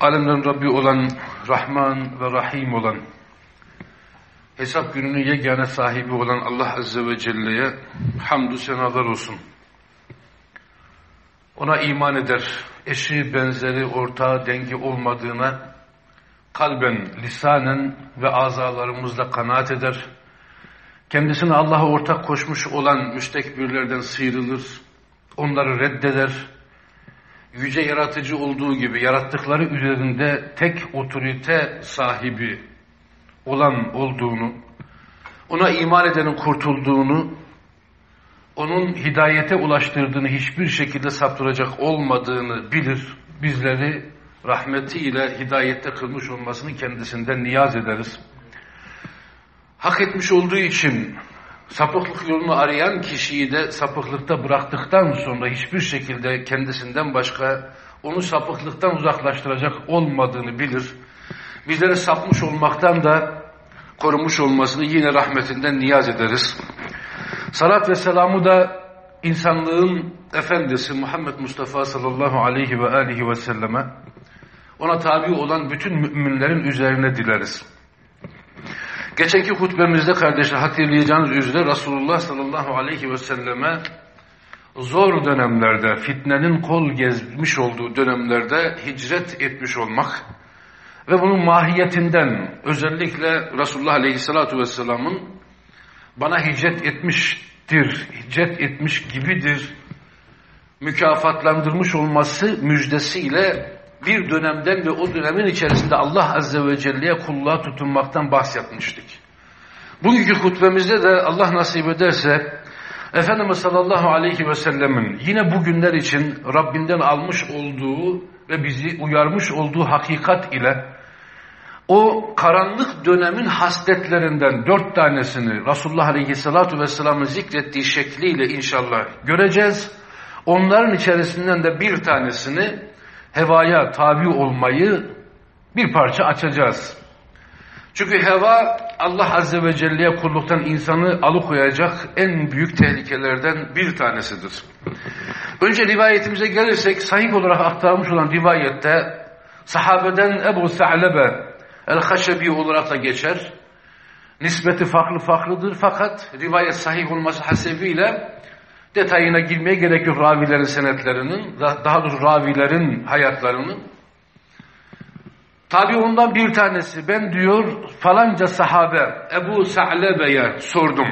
Alemden Rabbi olan, Rahman ve Rahim olan, hesap gününün yegane sahibi olan Allah Azze ve Celle'ye hamdü senalar olsun. Ona iman eder, eşi, benzeri, ortağı, dengi olmadığına kalben, lisanen ve azalarımızla kanaat eder. Kendisine Allah'a ortak koşmuş olan müstekbirlerden sıyrılır, onları reddeder, yüce yaratıcı olduğu gibi yarattıkları üzerinde tek otorite sahibi olan olduğunu, ona iman edenin kurtulduğunu, onun hidayete ulaştırdığını hiçbir şekilde saptıracak olmadığını bilir, bizleri rahmetiyle hidayette kılmış olmasını kendisinden niyaz ederiz. Hak etmiş olduğu için sapıklık yolunu arayan kişiyi de sapıklıkta bıraktıktan sonra hiçbir şekilde kendisinden başka onu sapıklıktan uzaklaştıracak olmadığını bilir. Bizleri sapmış olmaktan da korumuş olmasını yine rahmetinden niyaz ederiz. Salat ve selamı da insanlığın efendisi Muhammed Mustafa sallallahu aleyhi ve aleyhi ve selleme ona tabi olan bütün müminlerin üzerine dileriz. Geçenki hutbemizde kardeşler hatırlayacağınız üzere Resulullah sallallahu aleyhi ve selleme zor dönemlerde, fitnenin kol gezmiş olduğu dönemlerde hicret etmiş olmak ve bunun mahiyetinden özellikle Resulullah aleyhissalatu vesselamın bana hicret etmiştir, hicret etmiş gibidir mükafatlandırmış olması müjdesiyle bir dönemden ve o dönemin içerisinde Allah Azze ve Celle'ye kulluğa tutunmaktan bahsetmiştik. Bugünkü hutbemizde de Allah nasip ederse Efendimiz sallallahu aleyhi ve sellemin yine bugünler için Rabbinden almış olduğu ve bizi uyarmış olduğu hakikat ile o karanlık dönemin hasletlerinden dört tanesini Resulullah aleyhissalatu vesselamın zikrettiği şekliyle inşallah göreceğiz. Onların içerisinden de bir tanesini hevaya tabi olmayı bir parça açacağız. Çünkü heva Allah Azze ve Celle'ye kulluktan insanı alıkoyacak en büyük tehlikelerden bir tanesidir. Önce rivayetimize gelirsek sahih olarak aktarmış olan rivayette sahabeden Ebu Sa'lebe El-Haşebi olarak da geçer. Nispeti farklı farklıdır fakat rivayet sahih olması hasebiyle detayına girmeye gerek yok ravilerin senetlerinin, daha doğrusu ravilerin hayatlarının. Tabi ondan bir tanesi, ben diyor falanca sahabe Ebu Sa'lebe'ye sordum.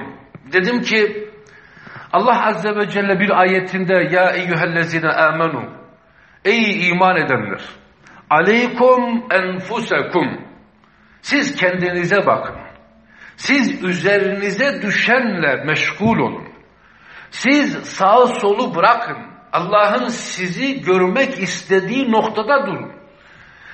Dedim ki Allah Azze ve Celle bir ayetinde ya eyyühellezine amenu ey iman edenler aleykum enfusekum siz kendinize bakın. Siz üzerinize düşenle meşgul olun. Siz sağı solu bırakın. Allah'ın sizi görmek istediği noktada durun.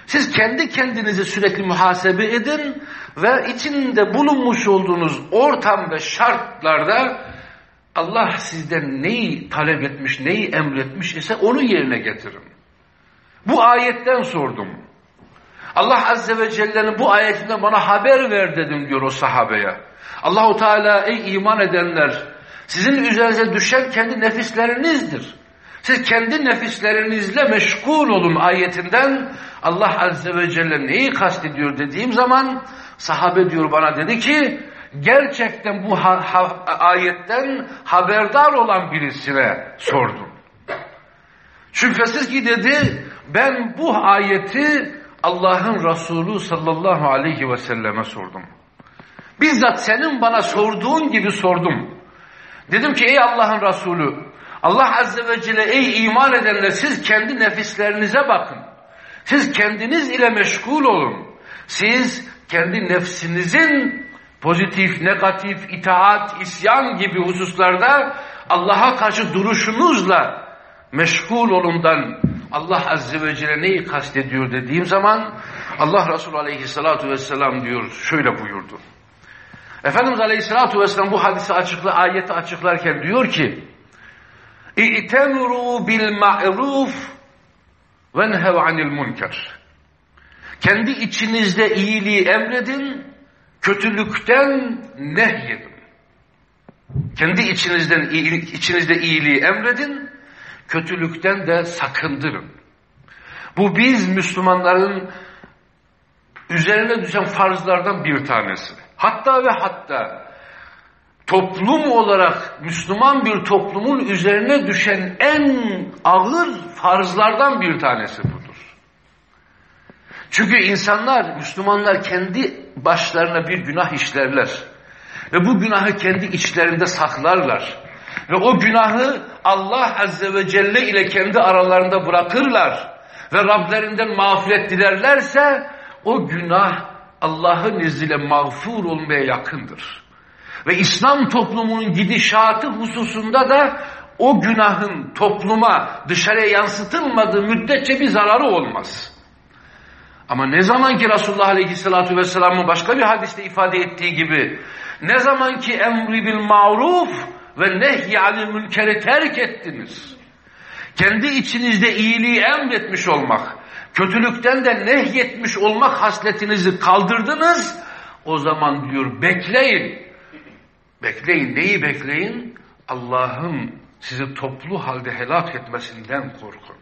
Siz kendi kendinizi sürekli muhasebe edin ve içinde bulunmuş olduğunuz ortam ve şartlarda Allah sizden neyi talep etmiş, neyi emretmiş ise onu yerine getirin. Bu ayetten sordum. Allah Azze ve Celle'nin bu ayetinde bana haber ver dedim diyor o sahabeye. Allahu Teala ey iman edenler sizin üzerinize düşen kendi nefislerinizdir. Siz kendi nefislerinizle meşgul olun ayetinden Allah Azze ve Celle neyi kastediyor dediğim zaman sahabe diyor bana dedi ki gerçekten bu ha ha ayetten haberdar olan birisine sordum. Şüphesiz ki dedi ben bu ayeti Allah'ın Resulü sallallahu aleyhi ve selleme sordum. Bizzat senin bana sorduğun gibi sordum. Dedim ki ey Allah'ın Resulü Allah Azze ve Celle ey iman edenler siz kendi nefislerinize bakın. Siz kendiniz ile meşgul olun. Siz kendi nefsinizin pozitif, negatif, itaat, isyan gibi hususlarda Allah'a karşı duruşunuzla meşgul olundan Allah Azze ve Celle neyi kastediyor dediğim zaman Allah Resulü aleyhissalatu vesselam diyor şöyle buyurdu. Efendimiz aleyhissalatu vesselam bu hadisi açıkla, ayeti açıklarken diyor ki İ'temuru bil ma'ruf ve nehev anil münker. Kendi içinizde iyiliği emredin, kötülükten nehyedin. Kendi içinizden içinizde iyiliği emredin, kötülükten de sakındırın. Bu biz Müslümanların üzerine düşen farzlardan bir tanesi. Hatta ve hatta toplum olarak Müslüman bir toplumun üzerine düşen en ağır farzlardan bir tanesi budur. Çünkü insanlar, Müslümanlar kendi başlarına bir günah işlerler. Ve bu günahı kendi içlerinde saklarlar. Ve o günahı Allah Azze ve Celle ile kendi aralarında bırakırlar. Ve Rablerinden mağfiret dilerlerse o günah Allah'ın izniyle mağfur olmaya yakındır. Ve İslam toplumunun gidişatı hususunda da o günahın topluma dışarıya yansıtılmadığı müddetçe bir zararı olmaz. Ama ne zaman ki Resulullah Aleyhisselatü Vesselam'ın başka bir hadiste ifade ettiği gibi ne zaman ki emri bil maruf ve nehy anil münkeri terk ettiniz. Kendi içinizde iyiliği emretmiş olmak, kötülükten de nehyetmiş olmak hasletinizi kaldırdınız. O zaman diyor bekleyin. Bekleyin. Neyi bekleyin? Allah'ın sizi toplu halde helak etmesinden korkun.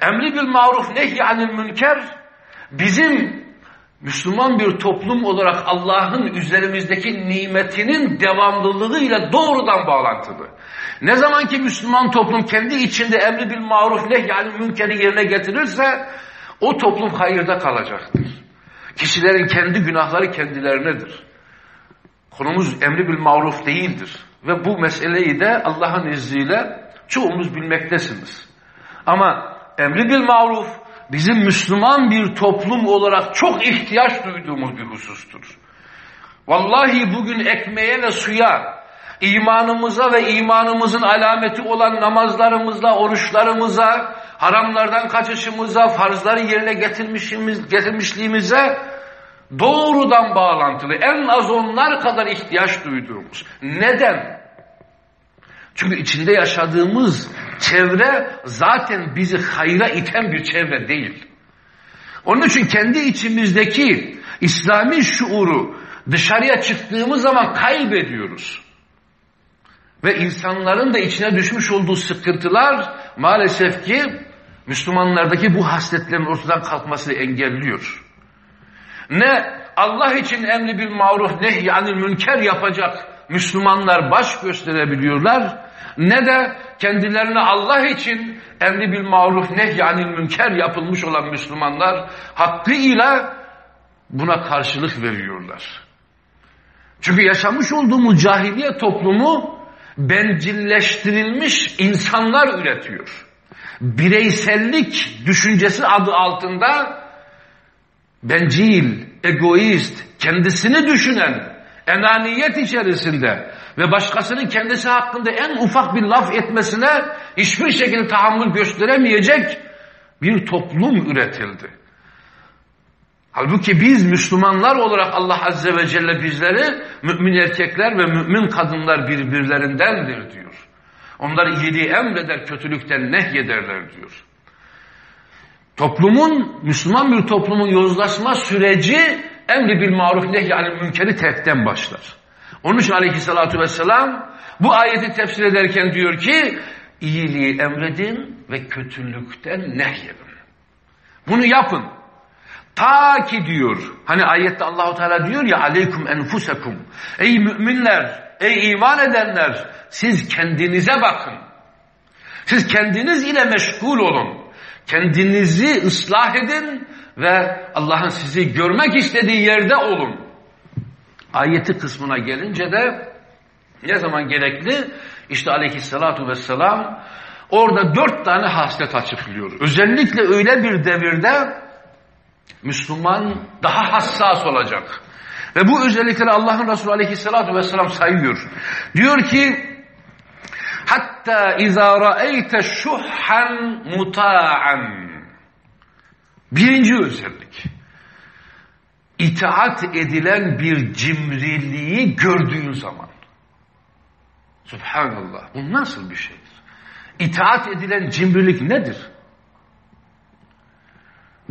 Emri bil maruf nehy anil münker bizim Müslüman bir toplum olarak Allah'ın üzerimizdeki nimetinin devamlılığıyla doğrudan bağlantılı. Ne zaman ki Müslüman toplum kendi içinde emri bil maruf neh yani münkeri yerine getirirse o toplum hayırda kalacaktır. Kişilerin kendi günahları kendilerinedir. Konumuz emri bil maruf değildir. Ve bu meseleyi de Allah'ın izniyle çoğumuz bilmektesiniz. Ama emri bil maruf bizim Müslüman bir toplum olarak çok ihtiyaç duyduğumuz bir husustur. Vallahi bugün ekmeğe ve suya, imanımıza ve imanımızın alameti olan namazlarımızla, oruçlarımıza, haramlardan kaçışımıza, farzları yerine getirmişimiz, getirmişliğimize doğrudan bağlantılı. En az onlar kadar ihtiyaç duyduğumuz. Neden? Çünkü içinde yaşadığımız çevre zaten bizi hayra iten bir çevre değil. Onun için kendi içimizdeki İslami şuuru dışarıya çıktığımız zaman kaybediyoruz. Ve insanların da içine düşmüş olduğu sıkıntılar maalesef ki Müslümanlardaki bu hasletlerin ortadan kalkmasını engelliyor. Ne Allah için emri bil maruf nehy yani münker yapacak Müslümanlar baş gösterebiliyorlar ne de kendilerine Allah için emri bil maruf nehy yani münker yapılmış olan Müslümanlar hakkıyla buna karşılık veriyorlar. Çünkü yaşamış olduğumuz cahiliye toplumu bencilleştirilmiş insanlar üretiyor. Bireysellik düşüncesi adı altında bencil, egoist, kendisini düşünen, enaniyet içerisinde ve başkasının kendisi hakkında en ufak bir laf etmesine hiçbir şekilde tahammül gösteremeyecek bir toplum üretildi. Halbuki biz Müslümanlar olarak Allah Azze ve Celle bizleri mümin erkekler ve mümin kadınlar birbirlerindendir diyor. Onlar iyiliği emreder, kötülükten nehyederler diyor. Toplumun, Müslüman bir toplumun yozlaşma süreci emri bil maruf nehy yani münkeri terkten başlar. Onun için aleyhissalatü vesselam bu ayeti tefsir ederken diyor ki iyiliği emredin ve kötülükten nehyedin. Bunu yapın. Ta ki diyor, hani ayette Allahu Teala diyor ya aleykum enfusekum. Ey müminler, ey iman edenler, siz kendinize bakın. Siz kendiniz ile meşgul olun. Kendinizi ıslah edin ve Allah'ın sizi görmek istediği yerde olun. Ayeti kısmına gelince de ne zaman gerekli? İşte aleyhissalatu vesselam orada dört tane haslet açıklıyor. Özellikle öyle bir devirde Müslüman daha hassas olacak. Ve bu özellikleri Allah'ın Resulü aleyhissalatu vesselam sayıyor. Diyor ki hatta izâ ra'eyte şuhhan muta'an birinci özellik itaat edilen bir cimriliği gördüğün zaman. Subhanallah. Bu nasıl bir şeydir? İtaat edilen cimrilik nedir?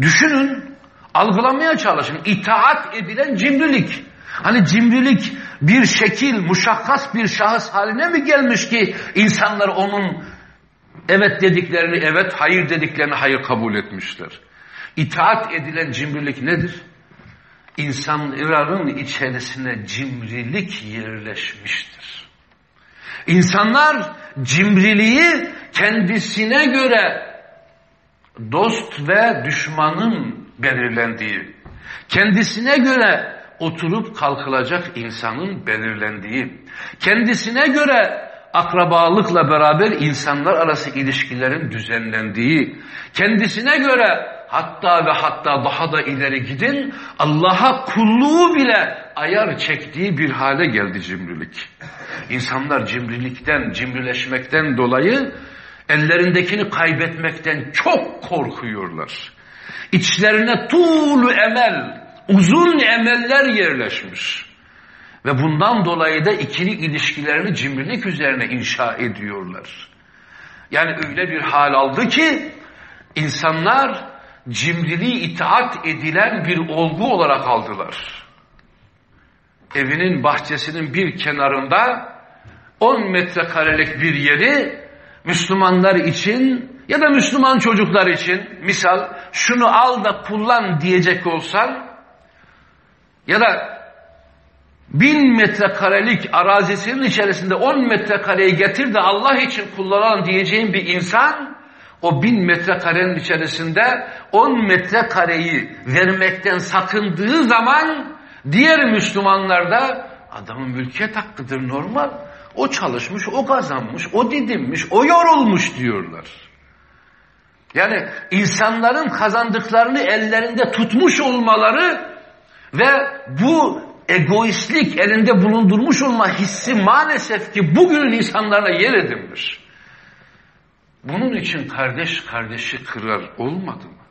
Düşünün, algılamaya çalışın. İtaat edilen cimrilik. Hani cimrilik bir şekil, muşakkas bir şahıs haline mi gelmiş ki insanlar onun evet dediklerini evet, hayır dediklerini hayır kabul etmişler. İtaat edilen cimrilik nedir? İnsanların içerisine cimrilik yerleşmiştir. İnsanlar cimriliği kendisine göre dost ve düşmanın belirlendiği, kendisine göre oturup kalkılacak insanın belirlendiği, kendisine göre akrabalıkla beraber insanlar arası ilişkilerin düzenlendiği, kendisine göre hatta ve hatta daha da ileri gidin Allah'a kulluğu bile ayar çektiği bir hale geldi cimrilik. İnsanlar cimrilikten, cimrileşmekten dolayı ellerindekini kaybetmekten çok korkuyorlar. İçlerine tuğlu emel, uzun emeller yerleşmiş. Ve bundan dolayı da ikili ilişkilerini cimrilik üzerine inşa ediyorlar. Yani öyle bir hal aldı ki insanlar cimriliği itaat edilen bir olgu olarak aldılar. Evinin bahçesinin bir kenarında 10 metrekarelik bir yeri Müslümanlar için ya da Müslüman çocuklar için misal şunu al da kullan diyecek olsan ya da bin metrekarelik arazisinin içerisinde on metrekareyi getir de Allah için kullanalım diyeceğin bir insan o bin metrekarenin içerisinde on metrekareyi vermekten sakındığı zaman diğer Müslümanlar da adamın mülkiyet hakkıdır normal. O çalışmış, o kazanmış, o didinmiş, o yorulmuş diyorlar. Yani insanların kazandıklarını ellerinde tutmuş olmaları ve bu egoistlik elinde bulundurmuş olma hissi maalesef ki bugünün insanlarına yer edinmiş. Bunun için kardeş kardeşi kırar olmadı mı?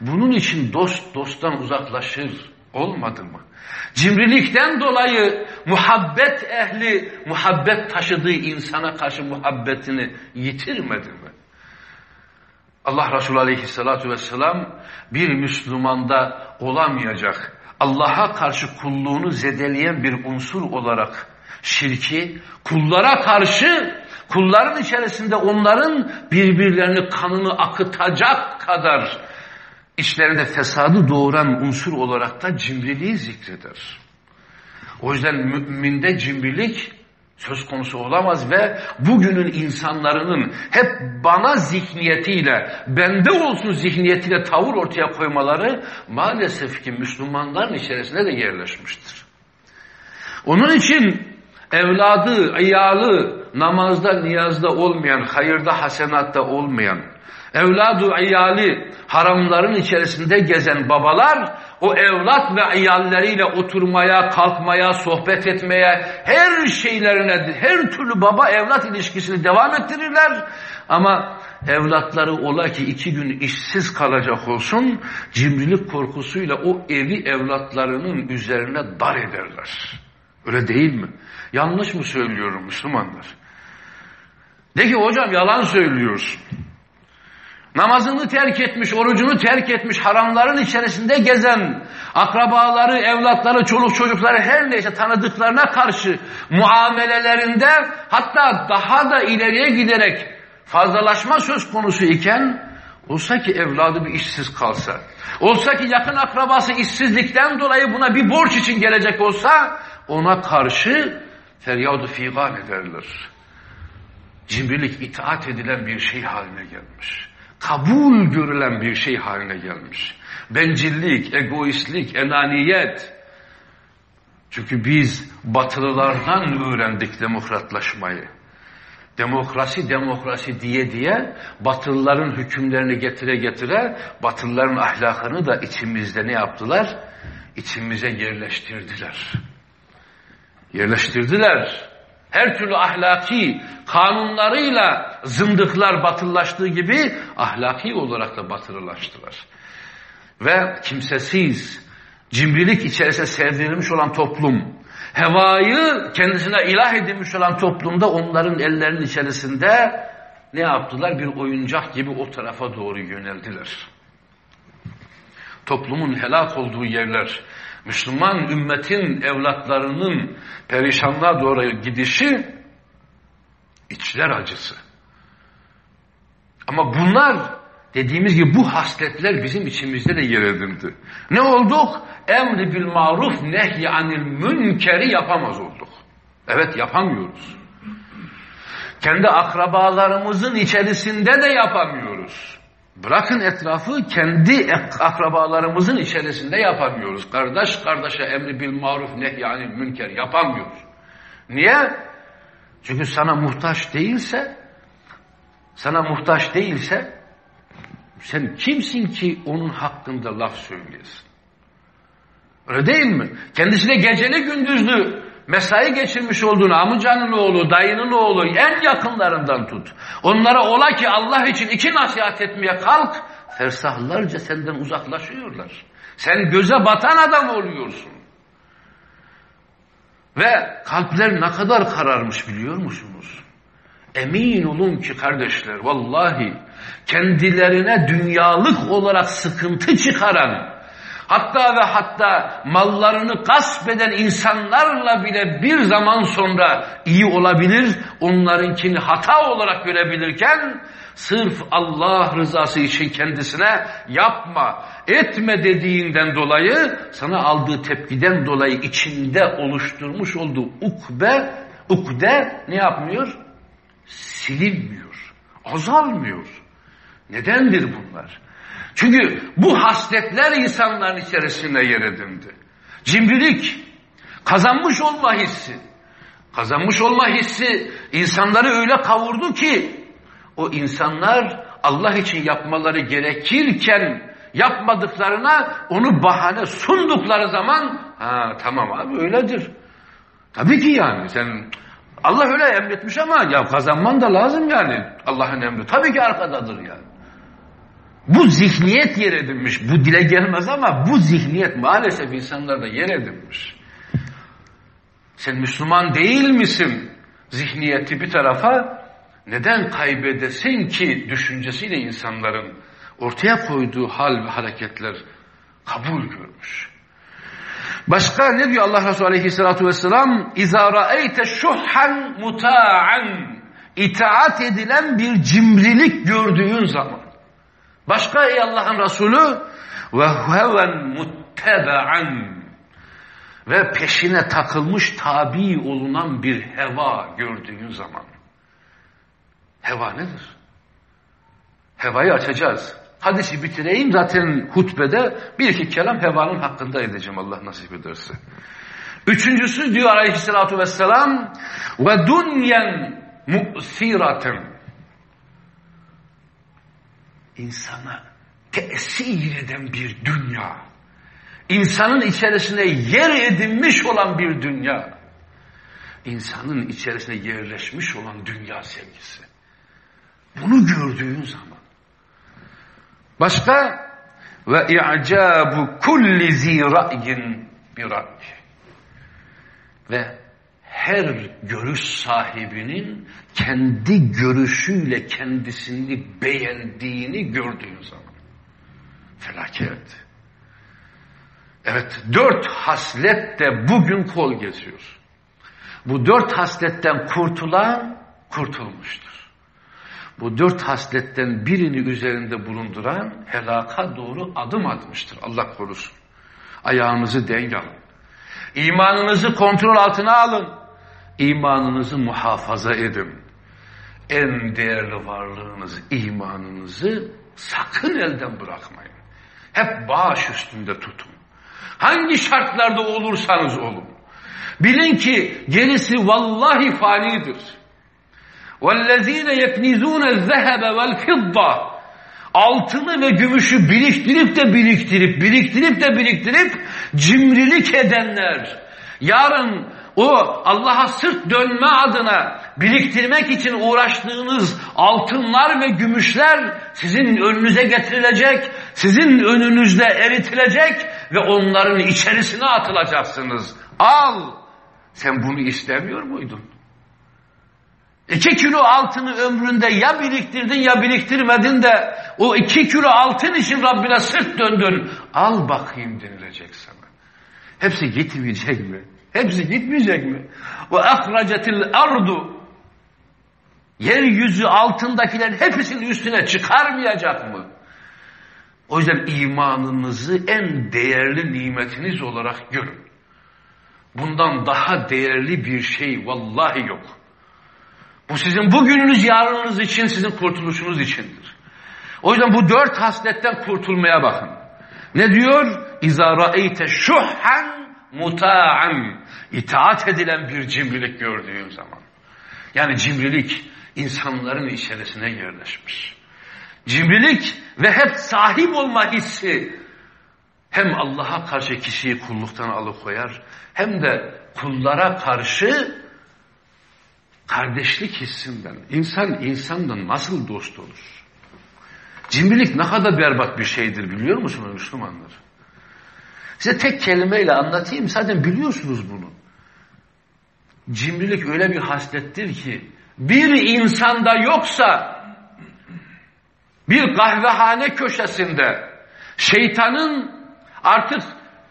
Bunun için dost dosttan uzaklaşır olmadı mı? Cimrilikten dolayı muhabbet ehli, muhabbet taşıdığı insana karşı muhabbetini yitirmedi mi? Allah Resulü Aleyhisselatü Vesselam bir Müslümanda olamayacak, Allah'a karşı kulluğunu zedeleyen bir unsur olarak şirki, kullara karşı, kulların içerisinde onların birbirlerini kanını akıtacak kadar içlerinde fesadı doğuran unsur olarak da cimriliği zikreder. O yüzden müminde cimrilik söz konusu olamaz ve bugünün insanların hep bana zihniyetiyle, bende olsun zihniyetiyle tavır ortaya koymaları maalesef ki Müslümanların içerisinde de yerleşmiştir. Onun için evladı, iyalı, namazda, niyazda olmayan, hayırda, hasenatta olmayan, evladı, iyali, haramların içerisinde gezen babalar, o evlat ve iyalleriyle oturmaya, kalkmaya, sohbet etmeye, her şeylerine, her türlü baba evlat ilişkisini devam ettirirler. Ama evlatları ola ki iki gün işsiz kalacak olsun, cimrilik korkusuyla o evi evlatlarının üzerine dar ederler. Öyle değil mi? Yanlış mı söylüyorum Müslümanlar? De ki hocam yalan söylüyorsun. Namazını terk etmiş, orucunu terk etmiş, haramların içerisinde gezen, akrabaları, evlatları, çoluk çocukları her neyse tanıdıklarına karşı muamelelerinde hatta daha da ileriye giderek fazlalaşma söz konusu iken olsa ki evladı bir işsiz kalsa, olsa ki yakın akrabası işsizlikten dolayı buna bir borç için gelecek olsa ona karşı feryadı figan ederler. Cimrilik itaat edilen bir şey haline gelmiş kabul görülen bir şey haline gelmiş. Bencillik, egoistlik, enaniyet. Çünkü biz batılılardan öğrendik demokratlaşmayı. Demokrasi demokrasi diye diye batılıların hükümlerini getire getire batılıların ahlakını da içimizde ne yaptılar? İçimize yerleştirdiler. Yerleştirdiler her türlü ahlaki kanunlarıyla zındıklar batıllaştığı gibi ahlaki olarak da batılılaştılar. Ve kimsesiz, cimrilik içerisinde sevdirilmiş olan toplum, hevayı kendisine ilah edilmiş olan toplumda onların ellerinin içerisinde ne yaptılar? Bir oyuncak gibi o tarafa doğru yöneldiler. Toplumun helak olduğu yerler, Müslüman ümmetin evlatlarının perişanlığa doğru gidişi içler acısı. Ama bunlar dediğimiz gibi bu hasletler bizim içimizde de yer edindi. Ne olduk? Emri bil maruf nehy anil münkeri yapamaz olduk. Evet yapamıyoruz. Kendi akrabalarımızın içerisinde de yapamıyoruz. Bırakın etrafı kendi akrabalarımızın içerisinde yapamıyoruz. Kardeş kardeşe emri bil maruf yani münker yapamıyoruz. Niye? Çünkü sana muhtaç değilse sana muhtaç değilse sen kimsin ki onun hakkında laf söyleyesin? Öyle değil mi? Kendisine geceli gündüzlü mesai geçirmiş olduğun amcanın oğlu, dayının oğlu en yakınlarından tut. Onlara ola ki Allah için iki nasihat etmeye kalk, fersahlarca senden uzaklaşıyorlar. Sen göze batan adam oluyorsun. Ve kalpler ne kadar kararmış biliyor musunuz? Emin olun ki kardeşler vallahi kendilerine dünyalık olarak sıkıntı çıkaran Hatta ve hatta mallarını gasp eden insanlarla bile bir zaman sonra iyi olabilir, onlarınkini hata olarak görebilirken, sırf Allah rızası için kendisine yapma, etme dediğinden dolayı, sana aldığı tepkiden dolayı içinde oluşturmuş olduğu ukbe, ukde ne yapmıyor? Silinmiyor, azalmıyor. Nedendir bunlar? Çünkü bu hasletler insanların içerisinde yer edindi. Cimrilik, kazanmış olma hissi. Kazanmış olma hissi insanları öyle kavurdu ki o insanlar Allah için yapmaları gerekirken yapmadıklarına onu bahane sundukları zaman ha tamam abi öyledir. Tabii ki yani sen Allah öyle emretmiş ama ya kazanman da lazım yani Allah'ın emri. Tabii ki arkadadır yani. Bu zihniyet yer edinmiş. Bu dile gelmez ama bu zihniyet maalesef insanlarda yer edinmiş. Sen Müslüman değil misin? Zihniyeti bir tarafa neden kaybedesin ki düşüncesiyle insanların ortaya koyduğu hal ve hareketler kabul görmüş. Başka ne diyor Allah Resulü Aleyhisselatü Vesselam? İzâ ra'eyte şuhhan muta'an itaat edilen bir cimrilik gördüğün zaman Başka ey Allah'ın Resulü ve heven muttebe'an ve peşine takılmış tabi olunan bir heva gördüğün zaman. Heva nedir? Hevayı açacağız. Hadisi bitireyim zaten hutbede bir iki kelam hevanın hakkında edeceğim Allah nasip ederse. Üçüncüsü diyor aleyhissalatu vesselam ve dunyen mu'siraten insana tesir eden bir dünya. İnsanın içerisine yer edinmiş olan bir dünya. İnsanın içerisine yerleşmiş olan dünya sevgisi. Bunu gördüğün zaman. Başka ve i'cabu kulli zi bir Ve her görüş sahibinin kendi görüşüyle kendisini beğendiğini gördüğün zaman. Felaket. Evet dört haslet de bugün kol geziyor. Bu dört hasletten kurtulan kurtulmuştur. Bu dört hasletten birini üzerinde bulunduran helaka doğru adım atmıştır. Allah korusun. Ayağınızı denk alın. İmanınızı kontrol altına alın imanınızı muhafaza edin. En değerli varlığınız, imanınızı sakın elden bırakmayın. Hep bağış üstünde tutun. Hangi şartlarda olursanız olun. Bilin ki gerisi vallahi fanidir. وَالَّذ۪ينَ يَكْنِزُونَ الذَّهَبَ وَالْفِضَّةِ Altını ve gümüşü biriktirip de biriktirip, biriktirip de biriktirip cimrilik edenler, yarın o Allah'a sırt dönme adına biriktirmek için uğraştığınız altınlar ve gümüşler sizin önünüze getirilecek, sizin önünüzde eritilecek ve onların içerisine atılacaksınız. Al. Sen bunu istemiyor muydun? İki kilo altını ömründe ya biriktirdin ya biriktirmedin de o iki kilo altın için Rabbine sırt döndün. Al bakayım denilecek sana. Hepsi gitmeyecek mi? Hepsi gitmeyecek mi? Ve akracetil ardu yeryüzü altındakilerin hepsinin üstüne çıkarmayacak mı? O yüzden imanınızı en değerli nimetiniz olarak görün. Bundan daha değerli bir şey vallahi yok. Bu sizin bugününüz yarınınız için, sizin kurtuluşunuz içindir. O yüzden bu dört hasletten kurtulmaya bakın. Ne diyor? İza ra'eyte şuhhan muta'an. İtaat edilen bir cimrilik gördüğün zaman. Yani cimrilik insanların içerisine yerleşmiş. Cimrilik ve hep sahip olma hissi hem Allah'a karşı kişiyi kulluktan alıkoyar hem de kullara karşı kardeşlik hissinden. İnsan insanla nasıl dost olur? Cimrilik ne kadar berbat bir şeydir biliyor musunuz Müslümanlar? Size tek kelimeyle anlatayım zaten biliyorsunuz bunu. Cimrilik öyle bir haslettir ki bir insanda yoksa bir kahvehane köşesinde şeytanın artık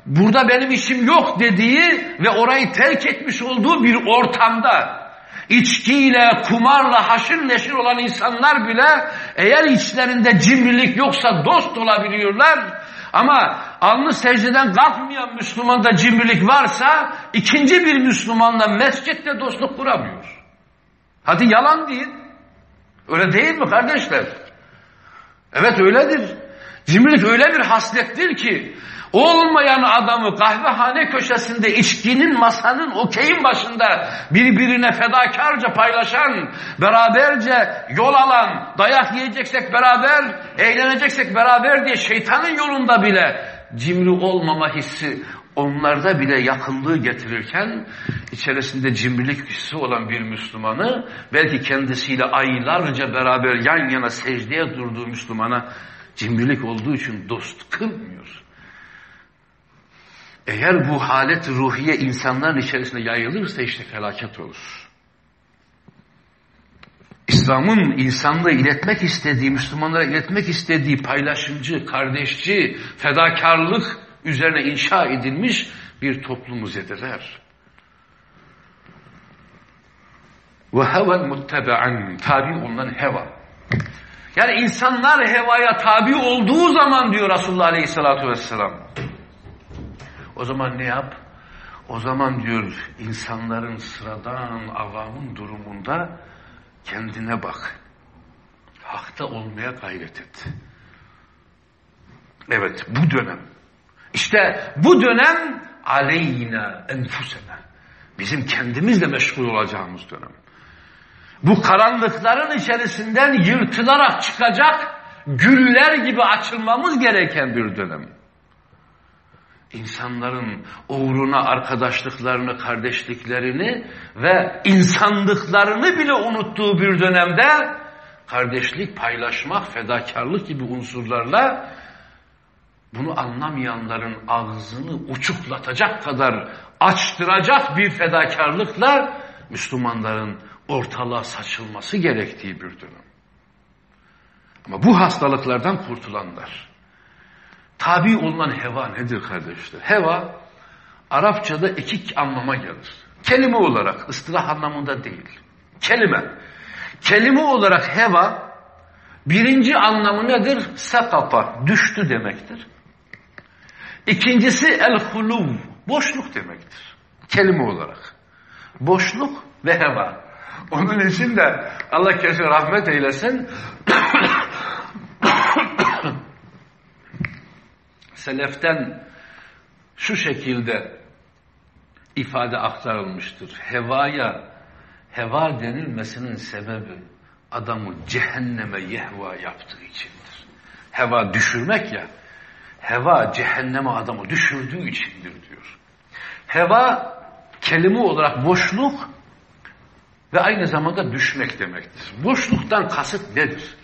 burada benim işim yok dediği ve orayı terk etmiş olduğu bir ortamda içkiyle, kumarla haşır neşir olan insanlar bile eğer içlerinde cimrilik yoksa dost olabiliyorlar. Ama alnı secdeden kalkmayan Müslümanda cimrilik varsa ikinci bir Müslümanla mescitte dostluk kuramıyor. Hadi yalan değil. Öyle değil mi kardeşler? Evet öyledir. Cimrilik öyle bir haslettir ki olmayan adamı kahvehane köşesinde içkinin masanın okeyin başında birbirine fedakarca paylaşan, beraberce yol alan, dayak yiyeceksek beraber, eğleneceksek beraber diye şeytanın yolunda bile cimri olmama hissi onlarda bile yakınlığı getirirken içerisinde cimrilik hissi olan bir Müslümanı belki kendisiyle aylarca beraber yan yana secdeye durduğu Müslümana cimrilik olduğu için dost kılmıyor. Eğer bu halet ruhiye insanların içerisinde yayılırsa işte felaket olur. İslam'ın insanlığı iletmek istediği, Müslümanlara iletmek istediği paylaşımcı, kardeşçi, fedakarlık üzerine inşa edilmiş bir toplumu zedeler. Ve hevel muttebe'an tabi olunan heva. Yani insanlar hevaya tabi olduğu zaman diyor Resulullah Aleyhisselatü Vesselam. O zaman ne yap? O zaman diyor insanların sıradan avamın durumunda kendine bak. Hakta olmaya gayret et. Evet bu dönem. İşte bu dönem aleyna enfusena. Bizim kendimizle meşgul olacağımız dönem. Bu karanlıkların içerisinden yırtılarak çıkacak güller gibi açılmamız gereken bir dönem insanların uğruna arkadaşlıklarını, kardeşliklerini ve insanlıklarını bile unuttuğu bir dönemde kardeşlik, paylaşmak, fedakarlık gibi unsurlarla bunu anlamayanların ağzını uçuklatacak kadar açtıracak bir fedakarlıkla Müslümanların ortalığa saçılması gerektiği bir dönem. Ama bu hastalıklardan kurtulanlar, Tabi olunan heva nedir kardeşler? Heva Arapçada iki anlama gelir. Kelime olarak, ıstılah anlamında değil. Kelime. Kelime olarak heva birinci anlamı nedir? Sakapa, düştü demektir. İkincisi el-huluv, boşluk demektir. Kelime olarak. Boşluk ve heva. Onun için de Allah kesin rahmet eylesin seleften şu şekilde ifade aktarılmıştır. Hevaya heva denilmesinin sebebi adamı cehenneme yehva yaptığı içindir. Heva düşürmek ya, heva cehenneme adamı düşürdüğü içindir diyor. Heva kelime olarak boşluk ve aynı zamanda düşmek demektir. Boşluktan kasıt nedir?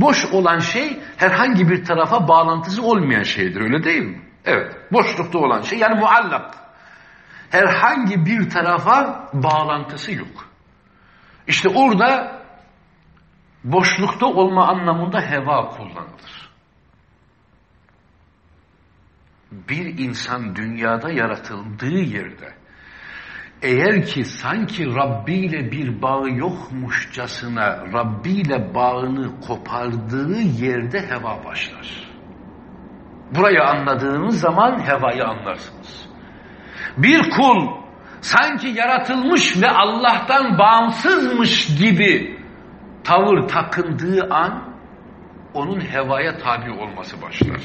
Boş olan şey herhangi bir tarafa bağlantısı olmayan şeydir öyle değil mi? Evet, boşlukta olan şey yani muallak. Herhangi bir tarafa bağlantısı yok. İşte orada boşlukta olma anlamında heva kullanılır. Bir insan dünyada yaratıldığı yerde eğer ki sanki Rabbi ile bir bağı yokmuşçasına Rabbi ile bağını kopardığı yerde heva başlar. Burayı anladığınız zaman hevayı anlarsınız. Bir kul sanki yaratılmış ve Allah'tan bağımsızmış gibi tavır takındığı an onun hevaya tabi olması başlar.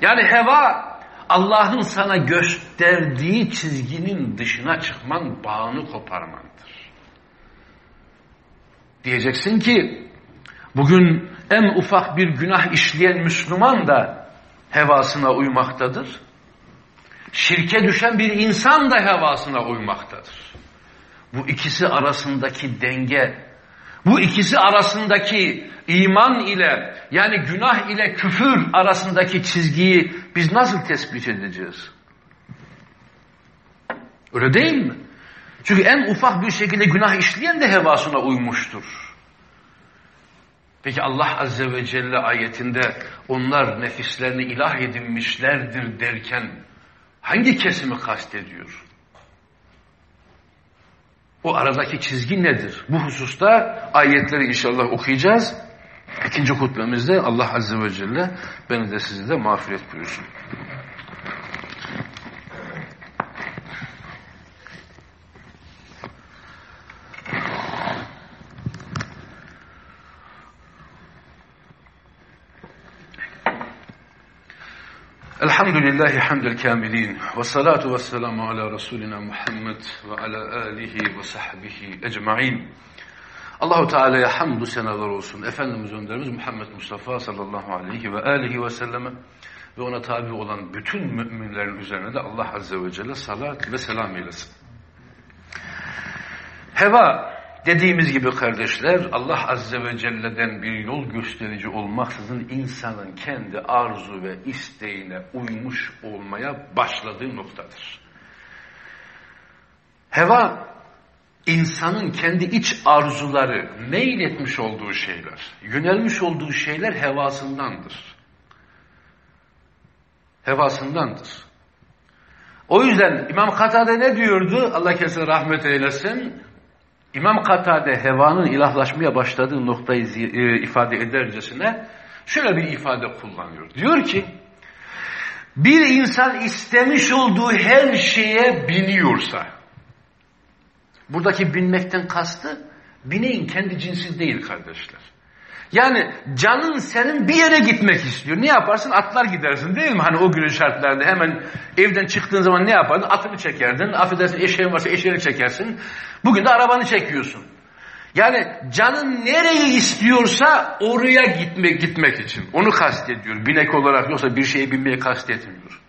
Yani heva Allah'ın sana gösterdiği çizginin dışına çıkman, bağını koparmandır. Diyeceksin ki bugün en ufak bir günah işleyen Müslüman da hevasına uymaktadır. Şirke düşen bir insan da hevasına uymaktadır. Bu ikisi arasındaki denge, bu ikisi arasındaki iman ile yani günah ile küfür arasındaki çizgiyi biz nasıl tespit edeceğiz? Öyle değil mi? Çünkü en ufak bir şekilde günah işleyen de hevasına uymuştur. Peki Allah Azze ve Celle ayetinde onlar nefislerini ilah edinmişlerdir derken hangi kesimi kastediyor? O aradaki çizgi nedir? Bu hususta ayetleri inşallah okuyacağız. İkinci hutbemizde Allah Azze ve Celle beni de sizi de mağfiret buyursun. Elhamdülillahi hamdül kamilin ve salatu ve selamu ala Resulina Muhammed ve ala alihi ve sahbihi ecma'in. Allahu Teala'ya hamdü senalar olsun. Efendimiz önderimiz Muhammed Mustafa sallallahu aleyhi ve alihi ve selleme ve ona tabi olan bütün müminlerin üzerine de Allah Azze ve Celle salat ve selam eylesin. Heva dediğimiz gibi kardeşler Allah Azze ve Celle'den bir yol gösterici olmaksızın insanın kendi arzu ve isteğine uymuş olmaya başladığı noktadır. Heva insanın kendi iç arzuları, meyletmiş olduğu şeyler, yönelmiş olduğu şeyler hevasındandır. Hevasındandır. O yüzden İmam Katade ne diyordu? Allah kesin rahmet eylesin. İmam Katade hevanın ilahlaşmaya başladığı noktayı e, ifade edercesine şöyle bir ifade kullanıyor. Diyor ki, bir insan istemiş olduğu her şeye biniyorsa, Buradaki binmekten kastı bineğin kendi cinsi değil kardeşler. Yani canın senin bir yere gitmek istiyor. Ne yaparsın? Atlar gidersin değil mi? Hani o günün şartlarında hemen evden çıktığın zaman ne yapardın? Atını çekerdin. Affedersin eşeğin varsa eşeğini çekersin. Bugün de arabanı çekiyorsun. Yani canın nereyi istiyorsa oraya gitmek, gitmek için. Onu kastediyor. Binek olarak yoksa bir şeye binmeye kastetmiyor.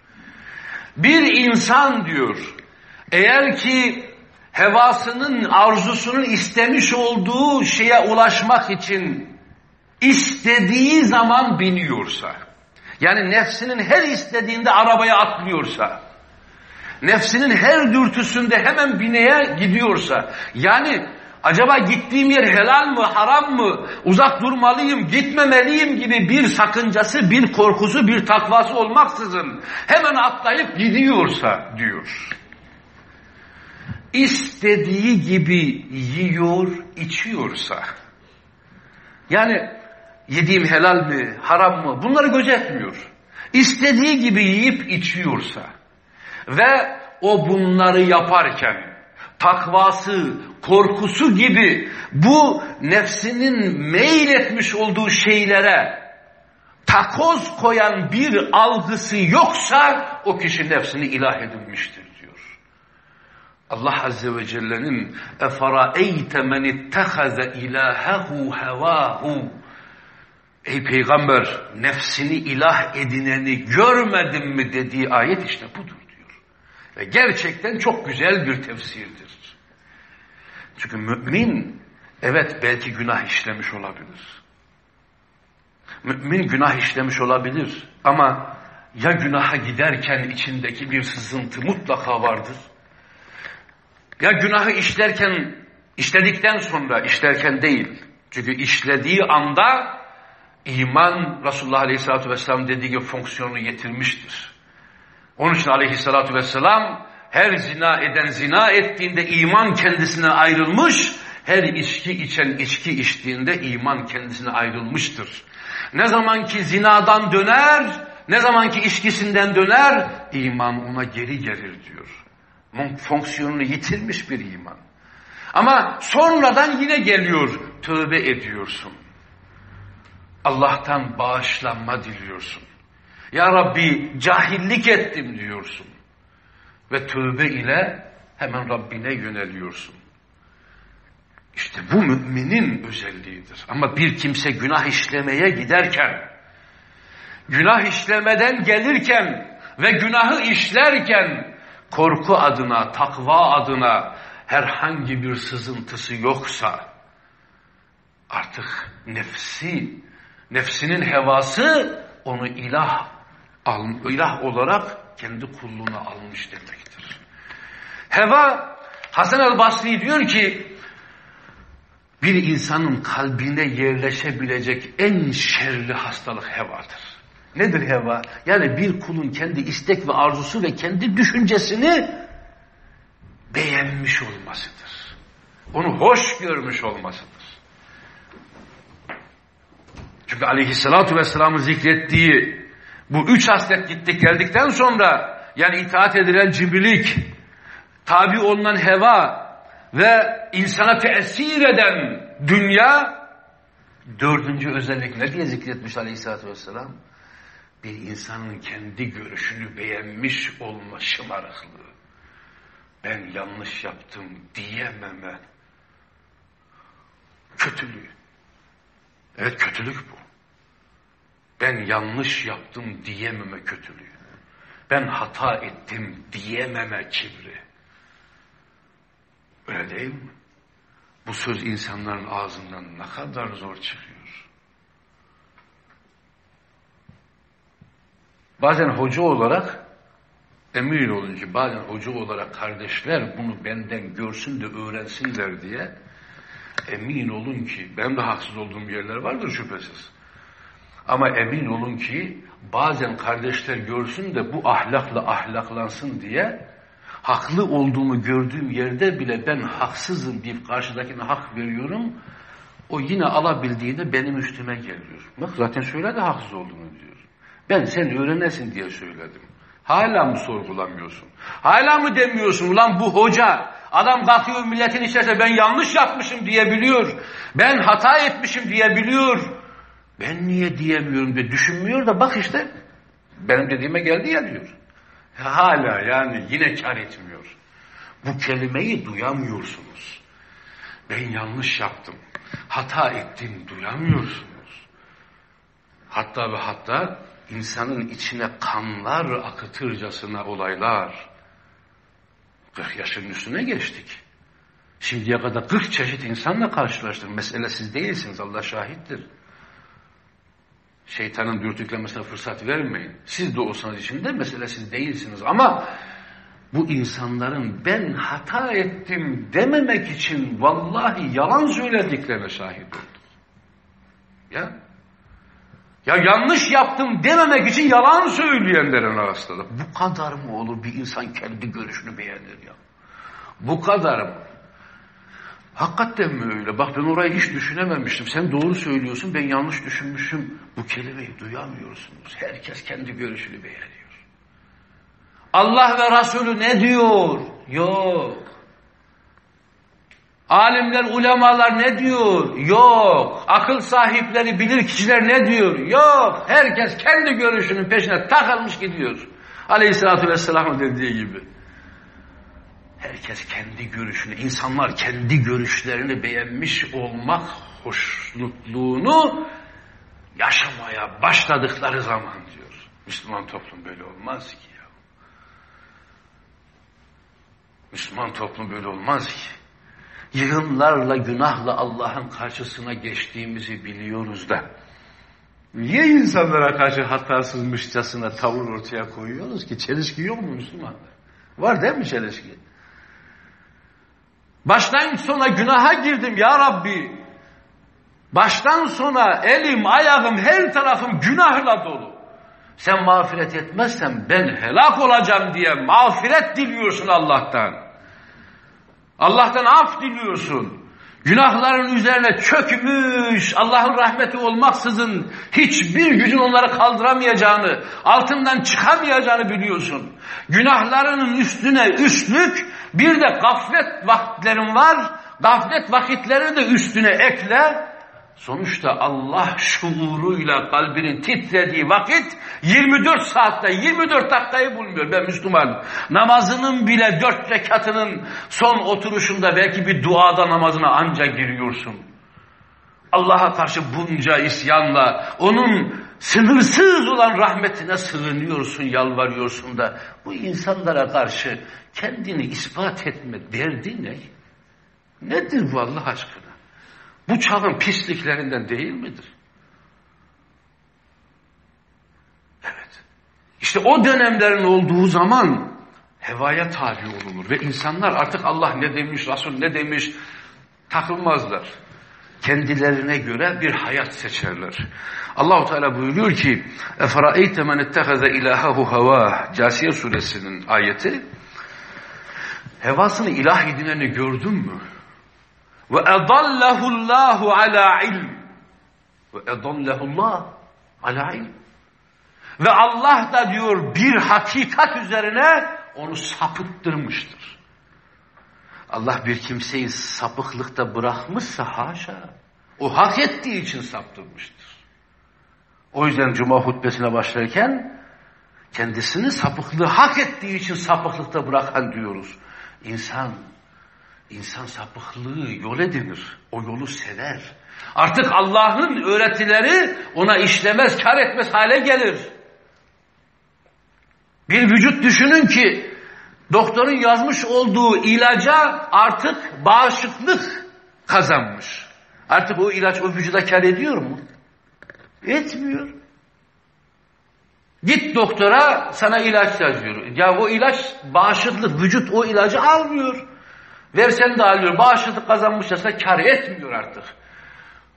Bir insan diyor eğer ki hevasının, arzusunun istemiş olduğu şeye ulaşmak için istediği zaman biniyorsa, yani nefsinin her istediğinde arabaya atlıyorsa, nefsinin her dürtüsünde hemen bineye gidiyorsa, yani acaba gittiğim yer helal mı, haram mı, uzak durmalıyım, gitmemeliyim gibi bir sakıncası, bir korkusu, bir takvası olmaksızın hemen atlayıp gidiyorsa diyor. İstediği gibi yiyor, içiyorsa, yani yediğim helal mi, haram mı bunları gözetmiyor. İstediği gibi yiyip içiyorsa ve o bunları yaparken takvası, korkusu gibi bu nefsinin meyletmiş olduğu şeylere takoz koyan bir algısı yoksa o kişi nefsini ilah edilmiştir. Allah Azze ve Celle'nin اَفَرَأَيْتَ مَنِ اتَّخَذَ اِلَٰهَهُ هَوَاهُ Ey peygamber nefsini ilah edineni görmedin mi dediği ayet işte budur diyor. Ve gerçekten çok güzel bir tefsirdir. Çünkü mümin evet belki günah işlemiş olabilir. Mümin günah işlemiş olabilir ama ya günaha giderken içindeki bir sızıntı mutlaka vardır. Ya günahı işlerken, işledikten sonra, işlerken değil. Çünkü işlediği anda iman Resulullah Aleyhisselatü Vesselam dediği gibi fonksiyonunu getirmiştir. Onun için Aleyhisselatü Vesselam her zina eden zina ettiğinde iman kendisine ayrılmış, her içki içen içki içtiğinde iman kendisine ayrılmıştır. Ne zaman ki zinadan döner, ne zaman ki içkisinden döner, iman ona geri gelir diyor. Fonksiyonunu yitirmiş bir iman. Ama sonradan yine geliyor, tövbe ediyorsun. Allah'tan bağışlanma diliyorsun. Ya Rabbi cahillik ettim diyorsun. Ve tövbe ile hemen Rabbine yöneliyorsun. İşte bu müminin özelliğidir. Ama bir kimse günah işlemeye giderken, günah işlemeden gelirken ve günahı işlerken korku adına, takva adına herhangi bir sızıntısı yoksa artık nefsi, nefsinin hevası onu ilah, ilah olarak kendi kulluğuna almış demektir. Heva, Hasan el-Basri diyor ki bir insanın kalbine yerleşebilecek en şerli hastalık hevadır. Nedir heva? Yani bir kulun kendi istek ve arzusu ve kendi düşüncesini beğenmiş olmasıdır. Onu hoş görmüş olmasıdır. Çünkü aleyhissalatu vesselamın zikrettiği bu üç haslet gittik geldikten sonra yani itaat edilen cimrilik, tabi olunan heva ve insana tesir eden dünya dördüncü özellik ne diye zikretmiş aleyhissalatü vesselam? Bir insanın kendi görüşünü beğenmiş olma şımarıklığı. Ben yanlış yaptım diyememe kötülüğü. Evet kötülük bu. Ben yanlış yaptım diyememe kötülüğü. Ben hata ettim diyememe kibri. Öyle değil mi? Bu söz insanların ağzından ne kadar zor çıkıyor. Bazen hoca olarak emin olun ki bazen hoca olarak kardeşler bunu benden görsün de öğrensinler diye emin olun ki benim de haksız olduğum yerler vardır şüphesiz. Ama emin olun ki bazen kardeşler görsün de bu ahlakla ahlaklansın diye haklı olduğumu gördüğüm yerde bile ben haksızım bir karşıdakine hak veriyorum. O yine alabildiğinde benim üstüme geliyor. Bak zaten söyledi haksız olduğunu diyor. Ben sen öğrenesin diye söyledim. Hala mı sorgulamıyorsun? Hala mı demiyorsun ulan bu hoca adam kalkıyor milletin içerisinde ben yanlış yapmışım diyebiliyor. Ben hata etmişim diyebiliyor. Ben niye diyemiyorum diye düşünmüyor da bak işte benim dediğime geldi ya diyor. Hala yani yine kar etmiyor. Bu kelimeyi duyamıyorsunuz. Ben yanlış yaptım. Hata ettim duyamıyorsunuz. Hatta ve hatta insanın içine kanlar akıtırcasına olaylar. 40 yaşın üstüne geçtik. Şimdiye kadar 40 çeşit insanla karşılaştık. Mesele siz değilsiniz. Allah şahittir. Şeytanın dürtüklemesine fırsat vermeyin. Siz de olsanız içinde mesele siz değilsiniz. Ama bu insanların ben hata ettim dememek için vallahi yalan söylediklerine şahit olduk. Ya ya yanlış yaptım dememek için yalan söyleyenlerin arasında. Bu kadar mı olur bir insan kendi görüşünü beğenir ya? Bu kadar mı? Hakikaten mi öyle? Bak ben orayı hiç düşünememiştim. Sen doğru söylüyorsun, ben yanlış düşünmüşüm. Bu kelimeyi duyamıyorsunuz. Herkes kendi görüşünü beğeniyor. Allah ve Resulü ne diyor? Yok. Alimler, ulemalar ne diyor? Yok. Akıl sahipleri, bilir kişiler ne diyor? Yok. Herkes kendi görüşünün peşine takılmış gidiyor. Aleyhissalatü vesselam'ın dediği gibi. Herkes kendi görüşünü, insanlar kendi görüşlerini beğenmiş olmak hoşnutluğunu yaşamaya başladıkları zaman diyor. Müslüman toplum böyle olmaz ki ya. Müslüman toplum böyle olmaz ki. Yığınlarla, günahla Allah'ın karşısına geçtiğimizi biliyoruz da Niye insanlara karşı hatasızmışçasına tavır ortaya koyuyoruz ki? Çelişki yok mu Müslüman? Var değil mi çelişki? Baştan sona günaha girdim ya Rabbi. Baştan sona elim, ayağım, her tarafım günahla dolu. Sen mağfiret etmezsen ben helak olacağım diye mağfiret diliyorsun Allah'tan. Allah'tan af diliyorsun. Günahların üzerine çökmüş, Allah'ın rahmeti olmaksızın hiçbir gücün onları kaldıramayacağını, altından çıkamayacağını biliyorsun. Günahlarının üstüne üstlük bir de gaflet vakitlerin var, gaflet vakitlerini de üstüne ekle, Sonuçta Allah şuuruyla kalbinin titrediği vakit 24 saatte 24 dakikayı bulmuyor. Ben Müslüman namazının bile dört rekatının son oturuşunda belki bir duada namazına anca giriyorsun. Allah'a karşı bunca isyanla onun sınırsız olan rahmetine sığınıyorsun, yalvarıyorsun da bu insanlara karşı kendini ispat etme derdi ne? Nedir bu Allah aşkına? Bu çağın pisliklerinden değil midir? Evet. İşte o dönemlerin olduğu zaman hevaya tabi olunur ve insanlar artık Allah ne demiş, Resul ne demiş takılmazlar. Kendilerine göre bir hayat seçerler. Allahu Teala buyuruyor ki: "Eferaeyte men ittahaza ilahahu hava." Casiye suresinin ayeti. Hevasını ilah edineni gördün mü? Ve edallahullahu ala ilm. Ve edallahullah ala ilm. Ve Allah da diyor bir hakikat üzerine onu sapıttırmıştır. Allah bir kimseyi sapıklıkta bırakmışsa haşa. O hak ettiği için saptırmıştır. O yüzden cuma hutbesine başlarken kendisini sapıklığı hak ettiği için sapıklıkta bırakan diyoruz. İnsan İnsan sapıklığı yol edinir. O yolu sever. Artık Allah'ın öğretileri ona işlemez, kar etmez hale gelir. Bir vücut düşünün ki doktorun yazmış olduğu ilaca artık bağışıklık kazanmış. Artık o ilaç o vücuda kar ediyor mu? Etmiyor. Git doktora sana ilaç yazıyor. Ya o ilaç bağışıklık, vücut o ilacı almıyor. Versen de alıyor. Bağışıklık kazanmışsa kar etmiyor artık.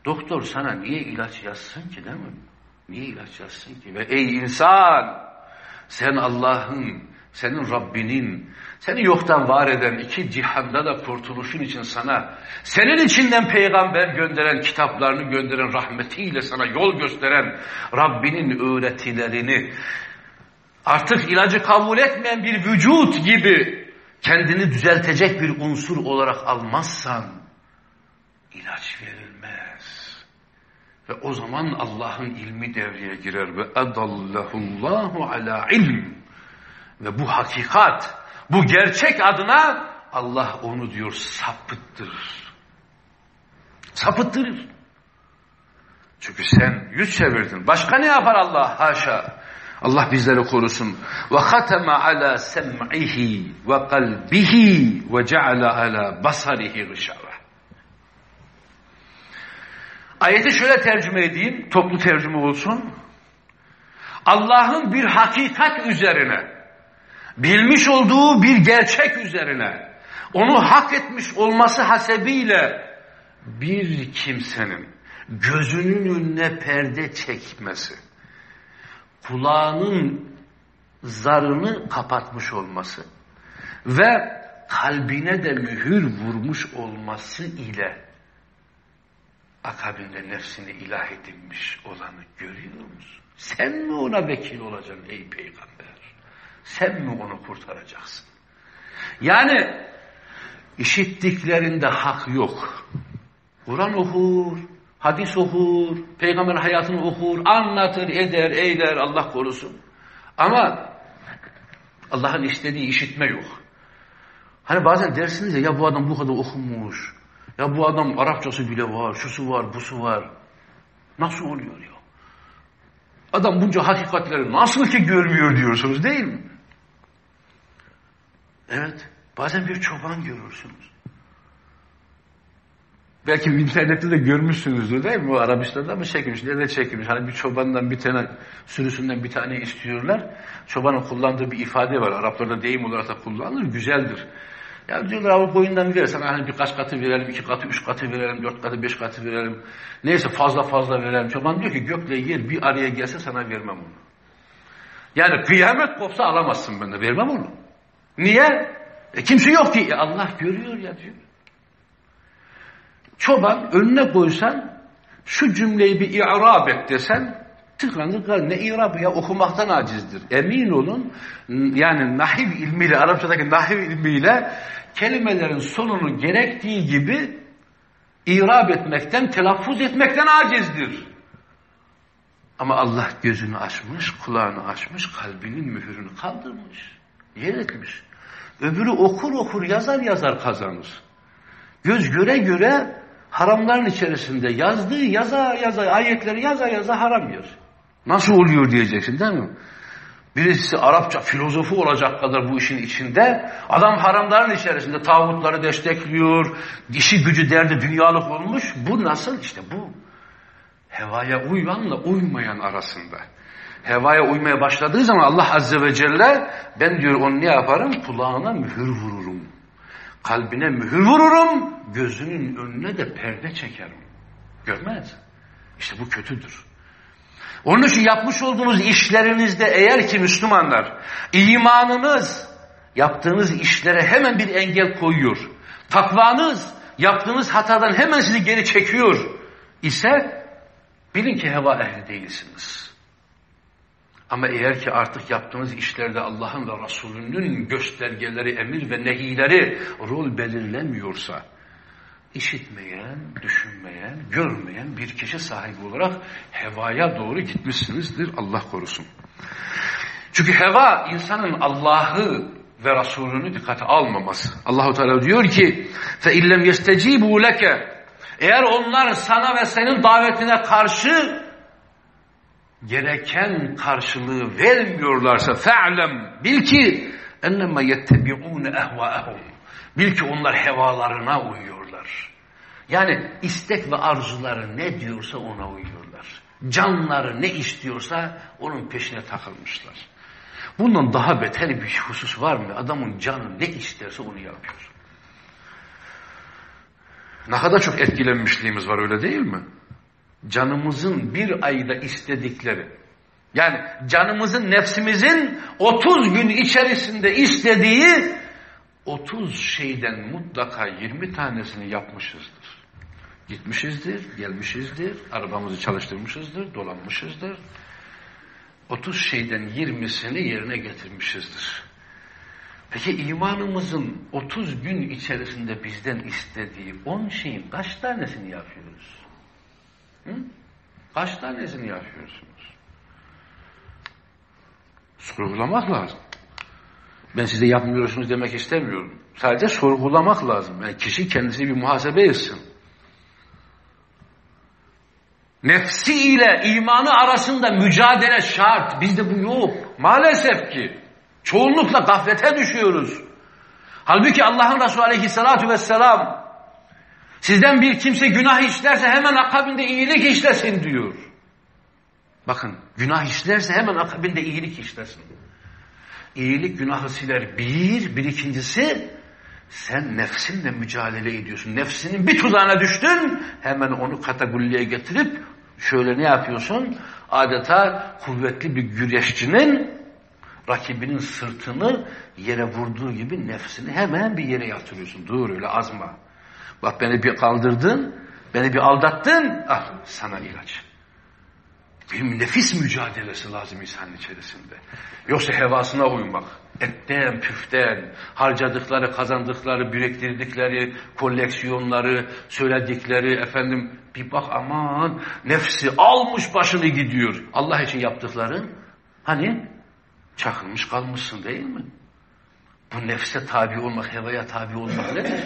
Doktor sana niye ilaç yazsın ki değil mi? Niye ilaç yazsın ki? Ve ey insan sen Allah'ın, senin Rabbinin, seni yoktan var eden iki cihanda da kurtuluşun için sana, senin içinden peygamber gönderen, kitaplarını gönderen, rahmetiyle sana yol gösteren Rabbinin öğretilerini artık ilacı kabul etmeyen bir vücut gibi kendini düzeltecek bir unsur olarak almazsan ilaç verilmez. Ve o zaman Allah'ın ilmi devreye girer ve edallahullahu ala ilm. Ve bu hakikat, bu gerçek adına Allah onu diyor sapıttırır. Sapıttırır. Çünkü sen yüz çevirdin. Başka ne yapar Allah? Haşa. Allah bizleri korusun. Ve hatema ala sem'ihi ve kalbihi ve ceala ala basarihi gışava. Ayeti şöyle tercüme edeyim, toplu tercüme olsun. Allah'ın bir hakikat üzerine, bilmiş olduğu bir gerçek üzerine, onu hak etmiş olması hasebiyle bir kimsenin gözünün önüne perde çekmesi, kulağının zarını kapatmış olması ve kalbine de mühür vurmuş olması ile akabinde nefsini ilah edinmiş olanı görüyor musun? Sen mi ona vekil olacaksın ey peygamber? Sen mi onu kurtaracaksın? Yani işittiklerinde hak yok. Kur'an okur, hadis okur, peygamber hayatını okur, anlatır, eder, eyler Allah korusun. Ama Allah'ın istediği işitme yok. Hani bazen dersiniz ya, ya bu adam bu kadar okumuş, ya bu adam Arapçası bile var, şusu var, busu var. Nasıl oluyor ya? Adam bunca hakikatleri nasıl ki görmüyor diyorsunuz değil mi? Evet, bazen bir çoban görürsünüz. Belki internette de görmüşsünüzdür değil mi? Bu Arabistan'da mı çekilmiş, nerede çekilmiş? Hani bir çobandan bir tane, sürüsünden bir tane istiyorlar. Çobanın kullandığı bir ifade var. Araplarda deyim olarak da kullanılır. Güzeldir. Ya diyorlar Avrupa boyundan verirsen hani birkaç katı verelim, iki katı, üç katı verelim, dört katı, beş katı verelim. Neyse fazla fazla verelim. Çoban diyor ki gökle yer bir araya gelse sana vermem onu. Yani kıyamet kopsa alamazsın ben de vermem onu. Niye? E kimse yok ki. E Allah görüyor ya diyor. Çoban önüne koysan şu cümleyi bir i'rab et desen tıklanır. Ne i'rabı ya okumaktan acizdir. Emin olun yani nahiv ilmiyle Arapçadaki nahiv ilmiyle kelimelerin sonunu gerektiği gibi i'rab etmekten, telaffuz etmekten acizdir. Ama Allah gözünü açmış, kulağını açmış, kalbinin mühürünü kaldırmış. Yer etmiş. Öbürü okur okur, yazar yazar kazanır. Göz göre göre haramların içerisinde yazdığı yaza yaza ayetleri yaza yaza haram yer. Nasıl oluyor diyeceksin değil mi? Birisi Arapça filozofu olacak kadar bu işin içinde. Adam haramların içerisinde tağutları destekliyor. işi gücü derdi dünyalık olmuş. Bu nasıl? işte bu. Hevaya uyanla uymayan arasında. Hevaya uymaya başladığı zaman Allah Azze ve Celle ben diyor onu ne yaparım? Kulağına mühür vururum. Kalbine mühür vururum. Gözünün önüne de perde çekerim. Görmez. İşte bu kötüdür. Onun için yapmış olduğunuz işlerinizde eğer ki Müslümanlar imanınız yaptığınız işlere hemen bir engel koyuyor. Takvanız yaptığınız hatadan hemen sizi geri çekiyor ise bilin ki heva ehli değilsiniz. Ama eğer ki artık yaptığınız işlerde Allah'ın ve Resulünün göstergeleri, emir ve nehileri rol belirlemiyorsa işitmeyen, düşünmeyen, görmeyen bir kişi sahibi olarak hevaya doğru gitmişsinizdir. Allah korusun. Çünkü heva insanın Allah'ı ve Resulünü dikkate almaması. Allahu Teala diyor ki: "Fe illem yestecibu leke" Eğer onlar sana ve senin davetine karşı gereken karşılığı vermiyorlarsa fe'lem bil ki ennema yettebi'un ehvaehum. Bil ki onlar hevalarına uyuyorlar. Yani istek ve arzuları ne diyorsa ona uyuyorlar. Canları ne istiyorsa onun peşine takılmışlar. Bundan daha beter bir husus var mı? Adamın canı ne isterse onu yapıyor. Ne kadar çok etkilenmişliğimiz var öyle değil mi? Canımızın bir ayda istedikleri. Yani canımızın, nefsimizin 30 gün içerisinde istediği 30 şeyden mutlaka 20 tanesini yapmışızdır. Gitmişizdir, gelmişizdir, arabamızı çalıştırmışızdır, dolanmışızdır. 30 şeyden 20'sini yerine getirmişizdir. Peki imanımızın 30 gün içerisinde bizden istediği 10 şeyin kaç tanesini yapıyoruz? Hı? Kaç tanesini yapıyorsunuz? Sorgulamak lazım. Ben size yapmıyorsunuz demek istemiyorum. Sadece sorgulamak lazım. Yani kişi kendisi bir muhasebe etsin. Nefsi ile imanı arasında mücadele şart. Bizde bu yok. Maalesef ki. Çoğunlukla gaflete düşüyoruz. Halbuki Allah'ın Resulü aleyhissalatu vesselam sizden bir kimse günah işlerse hemen akabinde iyilik işlesin diyor. Bakın günah işlerse hemen akabinde iyilik işlesin. İyilik günahı siler. Bir, bir ikincisi sen nefsinle mücadele ediyorsun. Nefsinin bir tuzağına düştün hemen onu katagulliye getirip şöyle ne yapıyorsun? Adeta kuvvetli bir güreşçinin rakibinin sırtını yere vurduğu gibi nefsini hemen bir yere yatırıyorsun. Dur öyle azma. Bak beni bir kaldırdın, beni bir aldattın, ah sana ilaç. Bir nefis mücadelesi lazım insanın içerisinde. Yoksa hevasına uymak, etten, püften, harcadıkları, kazandıkları, biriktirdikleri, koleksiyonları, söyledikleri, efendim bir bak aman nefsi almış başını gidiyor. Allah için yaptıkların hani çakılmış kalmışsın değil mi? Bu nefse tabi olmak, hevaya tabi olmak nedir?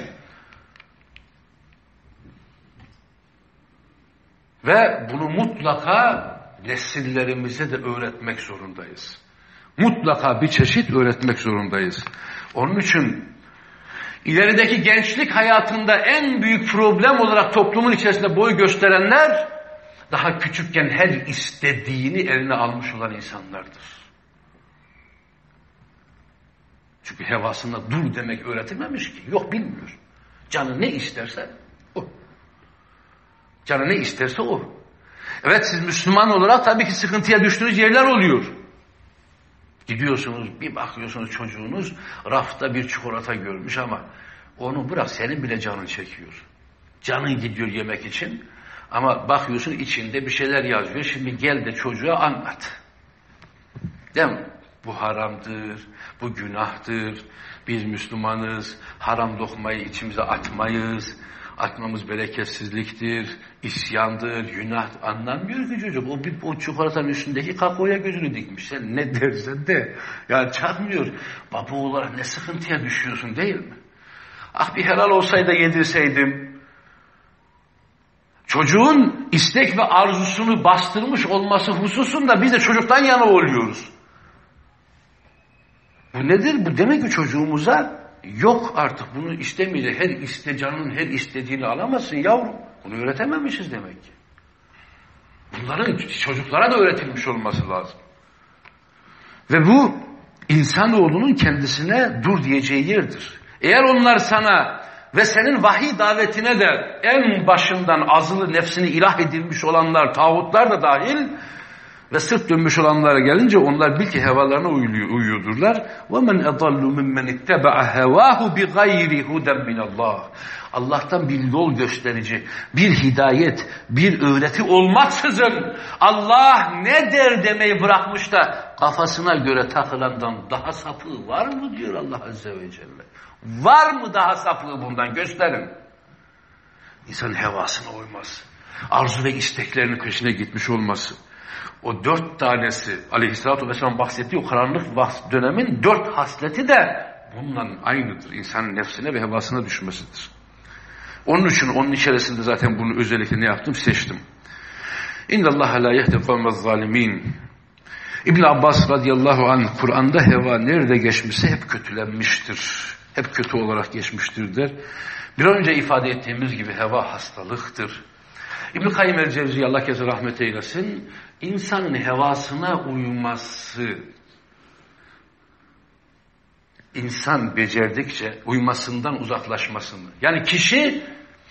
Ve bunu mutlaka nesillerimize de öğretmek zorundayız. Mutlaka bir çeşit öğretmek zorundayız. Onun için İlerideki gençlik hayatında en büyük problem olarak toplumun içerisinde boy gösterenler daha küçükken her istediğini eline almış olan insanlardır. Çünkü hevasında dur demek öğretilmemiş ki. Yok bilmiyor. Canı ne isterse. Canı ne isterse o. Evet siz Müslüman olarak tabii ki sıkıntıya düştüğünüz yerler oluyor. Gidiyorsunuz bir bakıyorsunuz çocuğunuz rafta bir çikolata görmüş ama onu bırak senin bile canın çekiyor. Canın gidiyor yemek için ama bakıyorsun içinde bir şeyler yazıyor. Şimdi gel de çocuğa anlat. Değil mi? Bu haramdır, bu günahtır. Biz Müslümanız, haram lokmayı içimize atmayız. Atmamız bereketsizliktir, isyandır, günah. Anlamıyor ki çocuk. O, bir, o çikolatanın üstündeki kakaoya gözünü dikmiş. Sen ne dersen de. Ya çakmıyor. Baba olarak ne sıkıntıya düşüyorsun değil mi? Ah bir helal olsaydı yedirseydim. Çocuğun istek ve arzusunu bastırmış olması hususunda biz de çocuktan yana oluyoruz. Bu nedir? Bu demek ki çocuğumuza yok artık bunu istemeyecek. Her iste canın her istediğini alamazsın yavrum. Bunu öğretememişiz demek ki. Bunların çocuklara da öğretilmiş olması lazım. Ve bu insanoğlunun kendisine dur diyeceği yerdir. Eğer onlar sana ve senin vahiy davetine de en başından azılı nefsini ilah edilmiş olanlar, tağutlar da dahil ve sırt dönmüş olanlara gelince onlar bil ki hevalarına uyuyor, uyuyordurlar. وَمَنْ اَضَلُّ مِمَّنِ اتَّبَعَ هَوَاهُ بِغَيْرِ هُدًا مِنَ اللّٰهِ Allah'tan bir yol gösterici, bir hidayet, bir öğreti olmaksızın Allah ne der demeyi bırakmış da kafasına göre takılandan daha sapığı var mı diyor Allah Azze ve Celle. Var mı daha sapığı bundan gösterin. İnsan hevasına uymaz. Arzu ve isteklerinin peşine gitmiş olması. O dört tanesi aleyhissalatü vesselam bahsettiği o karanlık dönemin dört hasleti de bundan aynıdır. İnsanın nefsine ve hevasına düşmesidir. Onun için onun içerisinde zaten bunu özellikle ne yaptım? Seçtim. İnna Allah la yehdi kavmez zalimin. İbn Abbas radıyallahu anh Kur'an'da heva nerede geçmişse hep kötülenmiştir. Hep kötü olarak geçmiştir der. Bir önce ifade ettiğimiz gibi heva hastalıktır. İbn-i Kayyum el-Cevziye Allah keze rahmet eylesin, insanın hevasına uyması, insan becerdikçe uymasından uzaklaşmasını. Yani kişi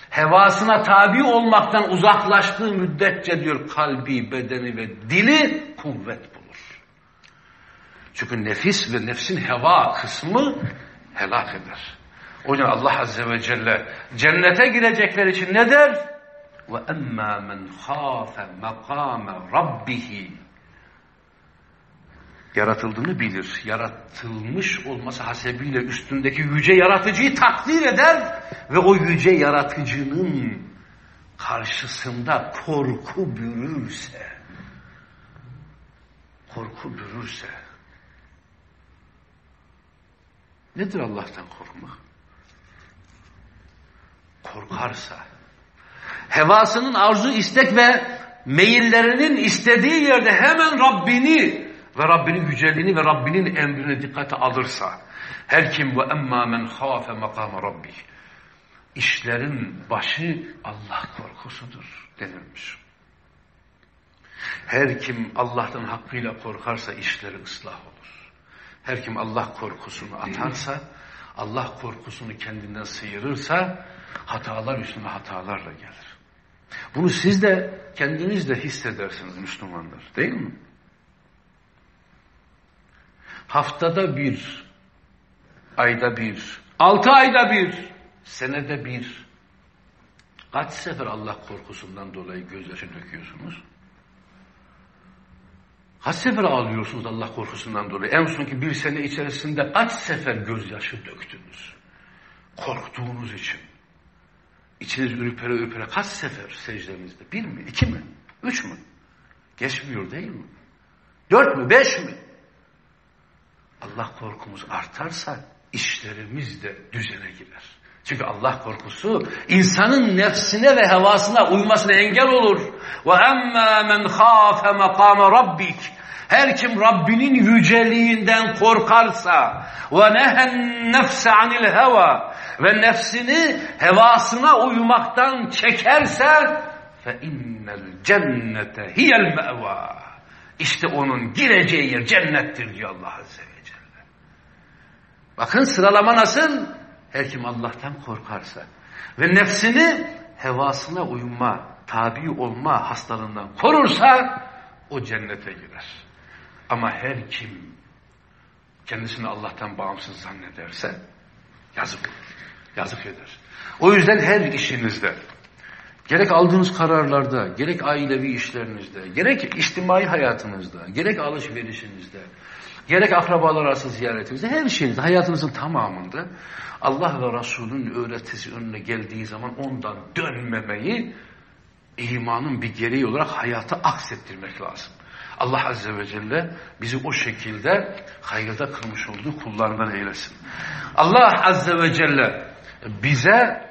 hevasına tabi olmaktan uzaklaştığı müddetçe diyor kalbi, bedeni ve dili kuvvet bulur. Çünkü nefis ve nefsin heva kısmı helak eder. O yüzden Allah Azze ve Celle cennete girecekler için ne der? وَأَمَّا مَنْ خَافَ مَقَامَ رَبِّهِ Yaratıldığını bilir. Yaratılmış olması hasebiyle üstündeki yüce yaratıcıyı takdir eder ve o yüce yaratıcının karşısında korku bürürse korku bürürse nedir Allah'tan korkmak? Korkarsa hevasının arzu, istek ve meyillerinin istediği yerde hemen Rabbini ve Rabbinin yüceliğini ve Rabbinin emrini dikkate alırsa her kim ve emma men khafe makame rabbi işlerin başı Allah korkusudur denilmiş. Her kim Allah'tan hakkıyla korkarsa işleri ıslah olur. Her kim Allah korkusunu atarsa, Allah korkusunu kendinden sıyırırsa hatalar üstüne hatalarla gelir. Bunu siz de kendiniz de hissedersiniz Müslümanlar değil mi? Haftada bir, ayda bir, altı ayda bir, senede bir. Kaç sefer Allah korkusundan dolayı gözyaşı döküyorsunuz? Kaç sefer ağlıyorsunuz Allah korkusundan dolayı? En sonki bir sene içerisinde kaç sefer gözyaşı döktünüz? Korktuğunuz için. İçiniz ürpere ürpere kaç sefer secdenizde? Bir mi? iki mi? Üç mü? Geçmiyor değil mi? Dört mü? Beş mi? Allah korkumuz artarsa işlerimiz de düzene girer. Çünkü Allah korkusu insanın nefsine ve hevasına uymasına engel olur. Ve emmâ men khâfe rabbik. Her kim Rabbinin yüceliğinden korkarsa ve nehen nefse anil heva ve nefsini hevasına uymaktan çekerse fe innel cennete hiyel meva. İşte onun gireceği yer cennettir diyor Allah Azze ve Celle. Bakın sıralama nasıl? Her kim Allah'tan korkarsa ve nefsini hevasına uyma, tabi olma hastalığından korursa o cennete girer. Ama her kim kendisini Allah'tan bağımsız zannederse yazık. Yazık eder. O yüzden her işinizde gerek aldığınız kararlarda, gerek ailevi işlerinizde, gerek içtimai hayatınızda, gerek alışverişinizde, gerek akrabalar arası ziyaretinizde, her şeyinizde, hayatınızın tamamında Allah ve Resul'ün öğretisi önüne geldiği zaman ondan dönmemeyi imanın bir gereği olarak hayata aksettirmek lazım. Allah Azze ve Celle bizi o şekilde hayırda kılmış olduğu kullarından eylesin. Allah Azze ve Celle bize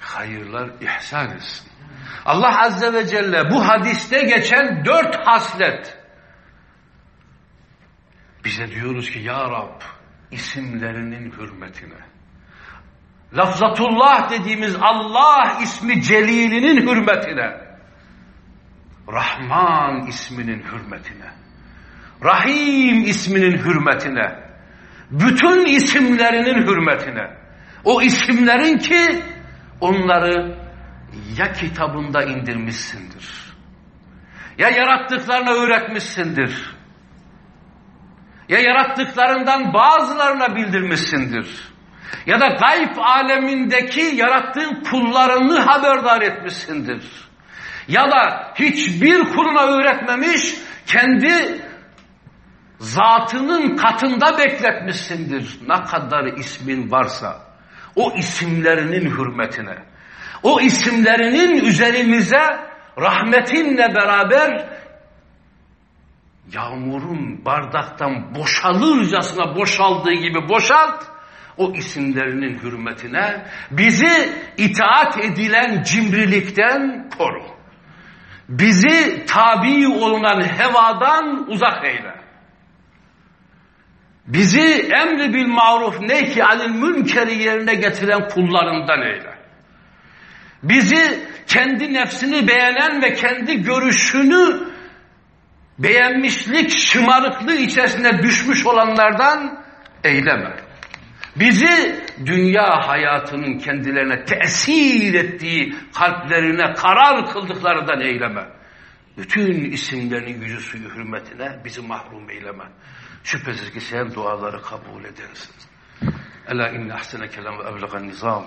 hayırlar ihsan etsin. Allah Azze ve Celle bu hadiste geçen dört haslet bize diyoruz ki Ya Rab isimlerinin hürmetine Lafzatullah dediğimiz Allah ismi celilinin hürmetine Rahman isminin hürmetine Rahim isminin hürmetine bütün isimlerinin hürmetine o isimlerin ki onları ya kitabında indirmişsindir ya yarattıklarına öğretmişsindir ya yarattıklarından bazılarına bildirmişsindir ya da gayb alemindeki yarattığın kullarını haberdar etmişsindir ya da hiçbir kuluna öğretmemiş kendi zatının katında bekletmişsindir. Ne kadar ismin varsa o isimlerinin hürmetine, o isimlerinin üzerimize rahmetinle beraber yağmurun bardaktan boşalırcasına boşaldığı gibi boşalt, o isimlerinin hürmetine bizi itaat edilen cimrilikten koru. Bizi tabi olunan hevadan uzak eyle. Bizi emri bil maruf neyki anil münkeri yerine getiren kullarından eyle. Bizi kendi nefsini beğenen ve kendi görüşünü beğenmişlik, şımarıklığı içerisinde düşmüş olanlardan eyleme. Bizi dünya hayatının kendilerine tesir ettiği kalplerine karar kıldıklarından eyleme. Bütün isimlerinin yüzü suyu hürmetine bizi mahrum eyleme. Şüphesiz ki sen duaları kabul edersin. Ela inne ahsene kelam ve eblegan nizam.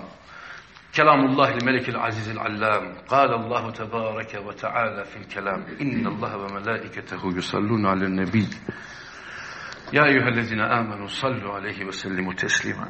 Kelamullahil melikil azizil allam. Allahu tebareke ve teala fil kelam. İnnallaha ve melaiketehu yusallun alen nebi. Ya eyyühellezine amenu sallu aleyhi ve sellimu teslima.